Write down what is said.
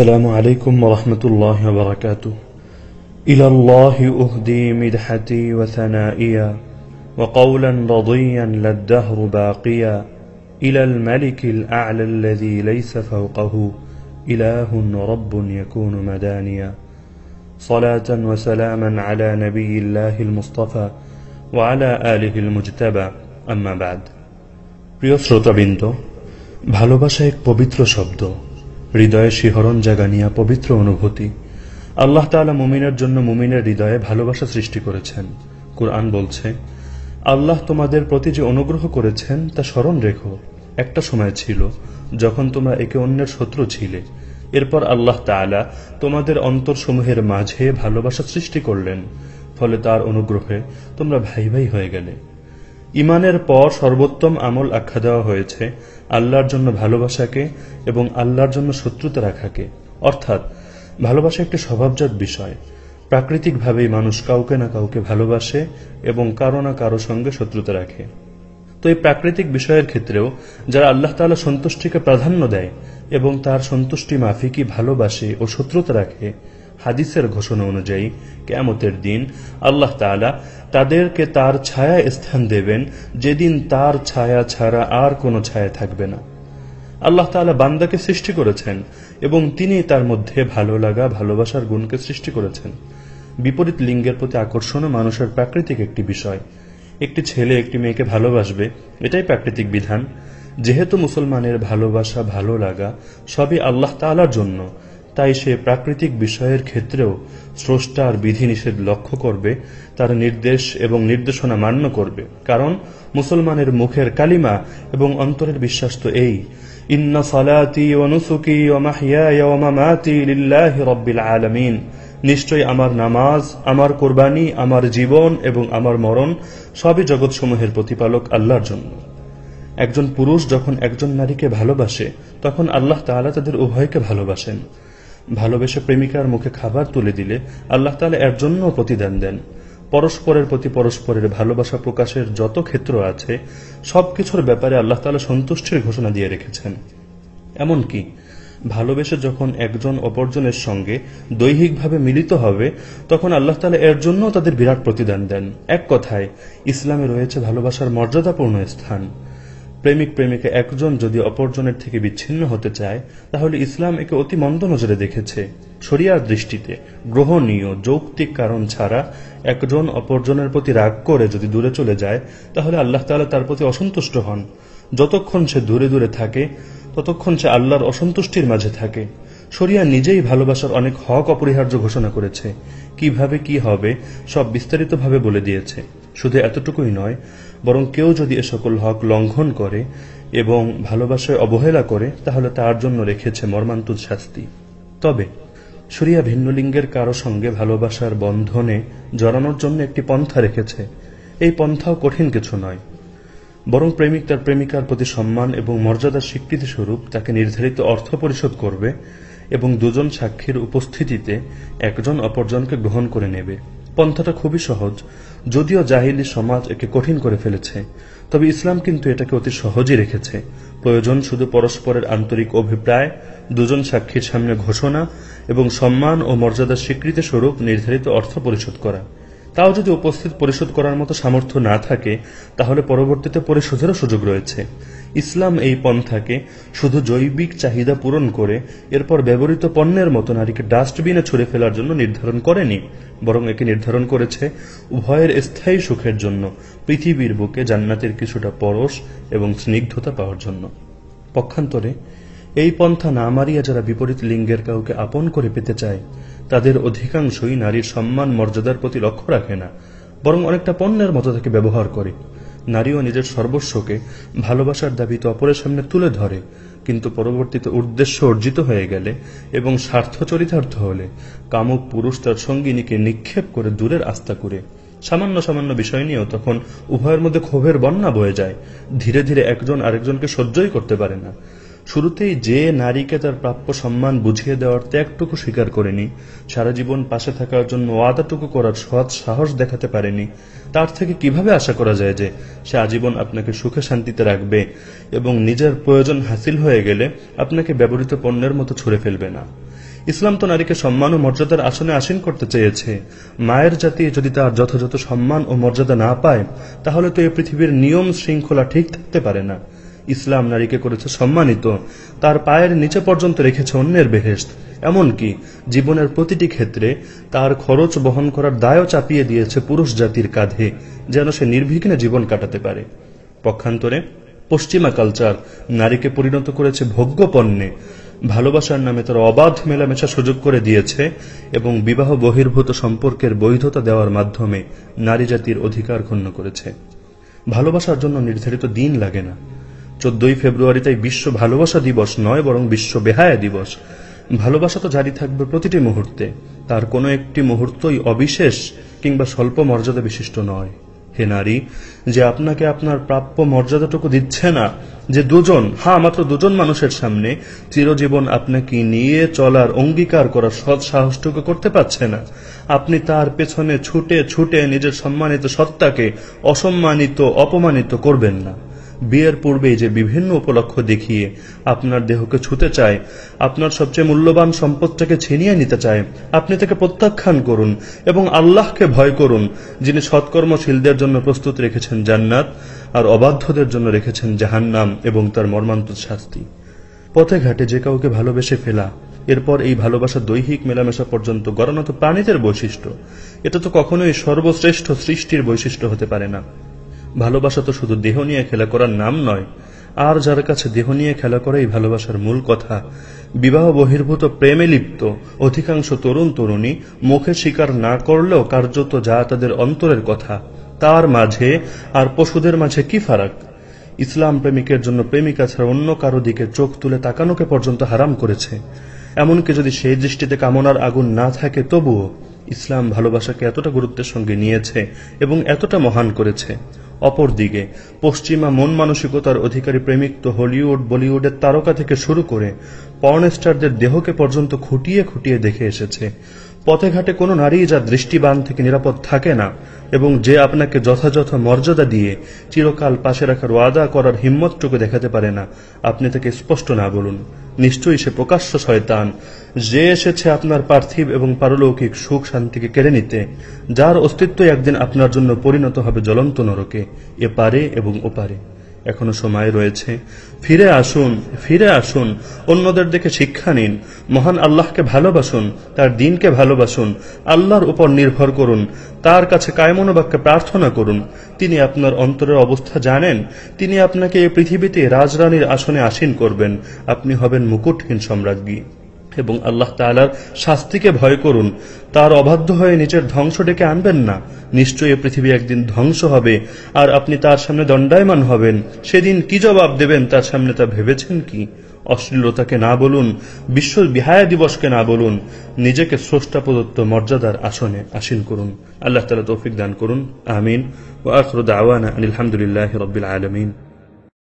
السلام عليكم ورحمة الله وبركاته إلى الله أهدي مدحتي وثنائيا وقولا رضيا للدهر باقيا إلى الملك الأعلى الذي ليس فوقه إله رب يكون مدانيا صلاة وسلاما على نبي الله المصطفى وعلى آله المجتبى أما بعد প্রিয় শ্রোতাবৃন্দ ভালোবাসা এক পবিত্র শব্দ হৃদয়ে শিহরণ জাগানিয়া পবিত্র অনুভূতি। আল্লাহ তাআলা মুমিনের জন্য মুমিনের হৃদয়ে ভালোবাসা সৃষ্টি করেছেন। কুরআন বলছে, আল্লাহ তোমাদের প্রতি যে অনুগ্রহ করেছেন, তা স্মরণ রেখো। একটা সময় ছিল যখন তোমরা একে অন্যের শত্রু ছিলে। এরপর আল্লাহ তাআলা তোমাদের অন্তরসমূহের মাঝে ভালোবাসা সৃষ্টি করলেন। ফলে তার অনুগ্রহে তোমরা ভাই ভাই হয়ে গেলে। ইমানের পর সর্বোত্তম আমল আখ্যা দেওয়া হয়েছে আল্লাহর জন্য ভালোবাসাকে এবং আল্লাহর জন্য শত্রুতা রাখাকে। অর্থাৎ, ভালোবাসা একটি স্বভাবজাত বিষয়। প্রাকৃতিকভাবেই মানুষ কাউকে না কাউকে ভালোবাসে এবং কারও না কারও সঙ্গে শত্রুতা রাখে। তো এই প্রাকৃতিক বিষয়ের ক্ষেত্রেও যারা আল্লাহ তাআলা সন্তুষ্টিকে প্রাধান্য দেয় এবং তার সন্তুষ্টি মাফিকই ভালোবাসে ও শত্রুতা রাখে হাদিসের ঘোষণা অনুযায়ী কেয়ামতের দিন আল্লাহ তাআলা তাদেরকে তার ছায়া স্থান দেবেন। যেদিন তার ছায়া ছাড়া আর কোনো ছায়া থাকবে না। আল্লাহ তাআলা বান্দাকে সৃষ্টি করেছেন এবং তিনি তার মধ্যে ভালো লাগা, ভালোবাসার গুণকে সৃষ্টি করেছেন। বিপরীত লিঙ্গের প্রতি আকর্ষণও মানুষের প্রাকৃতিক একটি বিষয়। একটি ছেলে একটি মেয়েকে ভালোবাসবে, এটাই প্রাকৃতিক বিধান। যেহেতু মুসলমানের ভালোবাসা, ভালো লাগা সবই আল্লাহ তাআলার জন্য। তাই সে প্রাকৃতিক বিষয়ের ক্ষেত্রেও স্রষ্টার বিধিনিষেধ লক্ষ্য করবে, তার নির্দেশ এবং নির্দেশনা মান্য করবে। কারণ মুসলমানের মুখের কালিমা এবং অন্তরের বিশ্বাস তো এই। আলামিন। নিশ্চয় আমার নামাজ, আমার কোরবানি, আমার জীবন এবং আমার মরণ সবই জগৎসমূহের প্রতিপালক আল্লাহর জন্য। একজন পুরুষ যখন একজন নারীকে ভালোবাসে, তখন আল্লাহ তাআলা তাদের উভয়কে ভালোবাসেন। ভালোবেসে প্রেমিকার মুখে খাবার তুলে দিলে আল্লাহ তাআলা এর জন্য প্রতিদান দেন। পরস্পরের প্রতি পরস্পরের ভালোবাসা প্রকাশের যত ক্ষেত্র আছে, সবকিছুর ব্যাপারে আল্লাহ তাআলা সন্তুষ্টির ঘোষণা দিয়ে রেখেছেন। এমনকি ভালোবেসে যখন একজন অপরজনের সঙ্গে দৈহিকভাবে মিলিত হবে, তখন আল্লাহ তালা এর জন্য তাদের বিরাট প্রতিদান দেন। এক কথায়, ইসলামে রয়েছে ভালোবাসার মর্যাদাপূর্ণ স্থান। প্রেমিক প্রেমিকা একজন যদি অপরজনের থেকে বিচ্ছিন্ন হতে চায়, তাহলে ইসলাম একে অতি মন্দ নজরে দেখেছে। শরিয়ার দৃষ্টিতে গ্রহণীয় যৌক্তিক কারণ ছাড়া একজন অপরজনের প্রতি রাগ করে যদি দূরে চলে যায়, তাহলে আল্লাহ তালা তার প্রতি অসন্তুষ্ট হন। যতক্ষণ সে দূরে দূরে থাকে, ততক্ষণ সে আল্লাহর অসন্তুষ্টির মাঝে থাকে। শরিয়া নিজেই ভালোবাসার অনেক হক অপরিহার্য ঘোষণা করেছে। কীভাবে কি হবে, সব বিস্তারিতভাবে বলে দিয়েছে। শুধু এতটুকুই নয় বরং কেউ যদি এ সকল হক লঙ্ঘন করে এবং ভালোবাসায় অবহেলা করে, তাহলে তার জন্য রেখেছে মর্মান্তুদ শাস্তি। তবে শরিয়া ভিন্ন লিঙ্গের কারও সঙ্গে ভালোবাসার বন্ধনে জড়ানোর জন্য একটি পন্থা রেখেছে। এই পন্থাও কঠিন কিছু নয়। বরং প্রেমিক তার প্রেমিকার প্রতি সম্মান এবং মর্যাদার স্বীকৃতি স্বরূপ তাকে নির্ধারিত অর্থ পরিশোধ করবে এবং দুজন সাক্ষীর উপস্থিতিতে একজন অপরজনকে গ্রহণ করে নেবে। পন্থাটা খুবই সহজ। যদিও জাহিলি সমাজ একে কঠিন করে ফেলেছে, তবে ইসলাম কিন্তু এটাকে অতি সহজই রেখেছে। প্রয়োজন শুধু পরস্পরের আন্তরিক অভিপ্রায়, দুজন সাক্ষীর সামনে ঘোষণা, এবং সম্মান ও মর্যাদার স্বীকৃতি স্বরূপ নির্ধারিত অর্থ পরিশোধ করা। তাও যদি উপস্থিত পরিশোধ করার মতো সামর্থ্য না থাকে, তাহলে পরবর্তীতে পরিশোধেরও সুযোগ রয়েছে। ইসলাম এই পন্থাকে শুধু জৈবিক চাহিদা পূরণ করে, এরপর ব্যবহৃত পণ্যের মতো নারীকে ডাস্টবিনে ছুড়ে ফেলার জন্য নির্ধারণ করেনি, বরং একে নির্ধারণ করেছে উভয়ের স্থায়ী সুখের জন্য, পৃথিবীর বুকে জান্নাতের কিছুটা পরশ এবং স্নিগ্ধতা পাওয়ার জন্য। পক্ষান্তরে, এই পন্থা না মারিয়া যারা বিপরীত লিঙ্গের কাউকে আপন করে পেতে চায়, তাদের অধিকাংশই নারীর সম্মান মর্যাদার প্রতি লক্ষ্য রাখে না, বরং অনেকটা পণ্যের মতো তাকে ব্যবহার করে। নারীও নিজের সর্বস্বকে ভালোবাসার দাবিতে অপরের সামনে তুলে ধরে, কিন্তু পরবর্তীতে উদ্দেশ্য অর্জিত হয়ে গেলে এবং স্বার্থ চরিতার্থ হলে কামুক পুরুষ তার সঙ্গিনীকে নিক্ষেপ করে দূরের আস্থা করে, সামান্য সামান্য বিষয় নিয়েও তখন উভয়ের মধ্যে ক্ষোভের বন্যা বয়ে যায়, ধীরে ধীরে একজন আরেকজনকে সহ্যই করতে পারে না। শুরুতেই যে নারীকে তার প্রাপ্য সম্মান বুঝিয়ে দেওয়ার ত্যাগটুকু স্বীকার করেনি, সারা জীবন পাশে থাকার জন্য ওয়াদাটুকু করার সৎ সাহস দেখাতে পারেনি, তার থেকে কীভাবে আশা করা যায় যে সে আজীবন আপনাকে সুখে শান্তিতে রাখবে এবং নিজের প্রয়োজন হাসিল হয়ে গেলে আপনাকে ব্যবহৃত পণ্যের মতো ছুড়ে ফেলবে না? ইসলাম তো নারীকে সম্মান ও মর্যাদার আসনে আসীন করতে চেয়েছে। মায়ের জাতি যদি তার যথাযথ সম্মান ও মর্যাদা না পায়, তাহলে তো এই পৃথিবীর নিয়ম শৃঙ্খলা ঠিক থাকতে পারে না। ইসলাম নারীকে করেছে সম্মানিত। তার পায়ের নিচে পর্যন্ত রেখেছে অন্যের বেহেস্ত এমনকি জীবনের প্রতিটি ক্ষেত্রে তার খরচ বহন করার দায়ও চাপিয়ে দিয়েছে পুরুষ জাতির কাঁধে, যেন সে নির্বিঘ্নে জীবন কাটাতে পারে। পক্ষান্তরে পশ্চিমা কালচার নারীকে পরিণত করেছে ভোগ্য পণ্যে ভালোবাসার নামে তার অবাধ মেলামেশা সুযোগ করে দিয়েছে এবং বিবাহ বহির্ভূত সম্পর্কের বৈধতা দেওয়ার মাধ্যমে নারী জাতির অধিকার ক্ষুণ্ণ করেছে। ভালোবাসার জন্য নির্ধারিত দিন লাগে না। চোদ্দই ফেব্রুয়ারি তাই বিশ্ব ভালোবাসা দিবস নয়, বরং বিশ্ব বেহায়া দিবস। ভালোবাসা তো জারি থাকবে প্রতিটি মুহূর্তে। তার কোনো একটি মুহূর্তই অবিশেষ কিংবা স্বল্প মর্যাদা বিশিষ্ট নয়। হে নারী, যে আপনাকে আপনার প্রাপ্য মর্যাদাটুকু দিচ্ছে না, যে দুজন হ্যাঁ মাত্র দুজন মানুষের সামনে চিরজীবন আপনাকে নিয়ে চলার অঙ্গীকার করার সৎ সাহসটুকু করতে পারছে না। আপনি তার পেছনে ছুটে ছুটে নিজের সম্মানিত সত্তাকে অসম্মানিত, অপমানিত করবেন না। বিয়ের পূর্বেই যে বিভিন্ন উপলক্ষ দেখিয়ে আপনার দেহকে ছুতে চায়, আপনার সবচেয়ে মূল্যবান সম্পদটাকে ছিনিয়ে নিতে চায়, আপনি তাকে প্রত্যাখ্যান করুন এবং আল্লাহকে ভয় করুন, যিনি সৎকর্মশীলদের জন্য প্রস্তুত রেখেছেন জান্নাত আর অবাধ্যদের জন্য রেখেছেন জাহান্নাম এবং তার মর্মান্তিক শাস্তি। পথে ঘাটে যে কাউকে ভালোবেসে ফেলা, এরপর এই ভালোবাসা দৈহিক মেলামেশা পর্যন্ত গণনত প্রাণীদের বৈশিষ্ট্য। এটা তো কখনোই সর্বশ্রেষ্ঠ সৃষ্টির বৈশিষ্ট্য হতে পারে না। ভালোবাসা তো শুধু দেহ নিয়ে খেলা করার নাম নয়। আর যার কাছে দেহ নিয়ে খেলা করাই ভালোবাসার মূল কথা, বিবাহ বহির্ভূত প্রেমে লিপ্ত, অধিকাংশ তরুণ তরুণী মুখে স্বীকার না করলেও কার্যত যা তাদের অন্তরের কথা, তার মাঝে আর পশুদের মাঝে কি ফারাক? ইসলাম প্রেমিকের জন্য প্রেমিকা ছাড়া অন্য কারও দিকে চোখ তুলে তাকানোকে পর্যন্ত হারাম করেছে। এমনকি যদি সেই দৃষ্টিতে কামনার আগুন না থাকে, তবুও ইসলাম ভালোবাসাকে এতটা গুরুত্বের সঙ্গে নিয়েছে এবং এতটা মহান করেছে। অপরদিকে, পশ্চিমা মন মানসিকতার অধিকারী প্রেমিক তো হলিউড, বলিউডের তারকা থেকে শুরু করে পর্নস্টারদের দেহকে পর্যন্ত খুঁটিয়ে খুঁটিয়ে দেখে এসেছে। পথে ঘাটে কোনো নারী যার দৃষ্টিবান থেকে নিরাপদ থাকে না এবং যে আপনাকে যথাযথ মর্যাদা দিয়ে চিরকাল পাশে রাখার ওয়াদা করার হিম্মতটুকু দেখাতে পারে না, আপনি তাকে স্পষ্ট না বলুন। নিশ্চয়ই সে প্রকাশ্য শয়তান, যে এসেছে আপনার পার্থিব এবং পারলৌকিক সুখ শান্তিকে কেড়ে নিতে, যার অস্তিত্বই একদিন আপনার জন্য পরিণত হবে জ্বলন্ত নরকে, এ পারে এবং ওপারে এখনও সময় রয়েছে। ফিরে আসুন ফিরে আসুন, অন্যদের দেখে শিক্ষা নিন, মহান আল্লাহকে ভালোবাসুন, তার দিনকে ভালোবাসুন, আল্লাহর উপর নির্ভর করুন, তার কাছে কায়মনোবাক্যে প্রার্থনা করুন। তিনি আপনার অন্তরের অবস্থা জানেন, তিনি আপনাকে এই পৃথিবীতে রাজরানীর আসনে আসীন করবেন। আপনি হবেন মুকুটহীন সম্রাজ্ঞী। এবং আল্লাহ তালার শাস্তিকে ভয় করুন। তার অবাধ্য হয়ে নিজের ধ্বংস ডেকে আনবেন না। নিশ্চয়ই পৃথিবী একদিন ধ্বংস হবে, আর আপনি তার সামনে দণ্ডায়মান হবেন। সেদিন কি জবাব দেবেন তার সামনে তা ভেবেছেন কি? অশ্লীলতাকে না বলুন, বিশ্ব বিহায়া দিবসকে না বলুন, নিজেকে স্রষ্টা প্রদত্ত মর্যাদার আসনে আসীন করুন। আল্লাহ তালা তৌফিক দান করুন। আমিন। ও আখরুদ আওয়ানা আলহামদুলিল্লাহ রবিল আলমিন।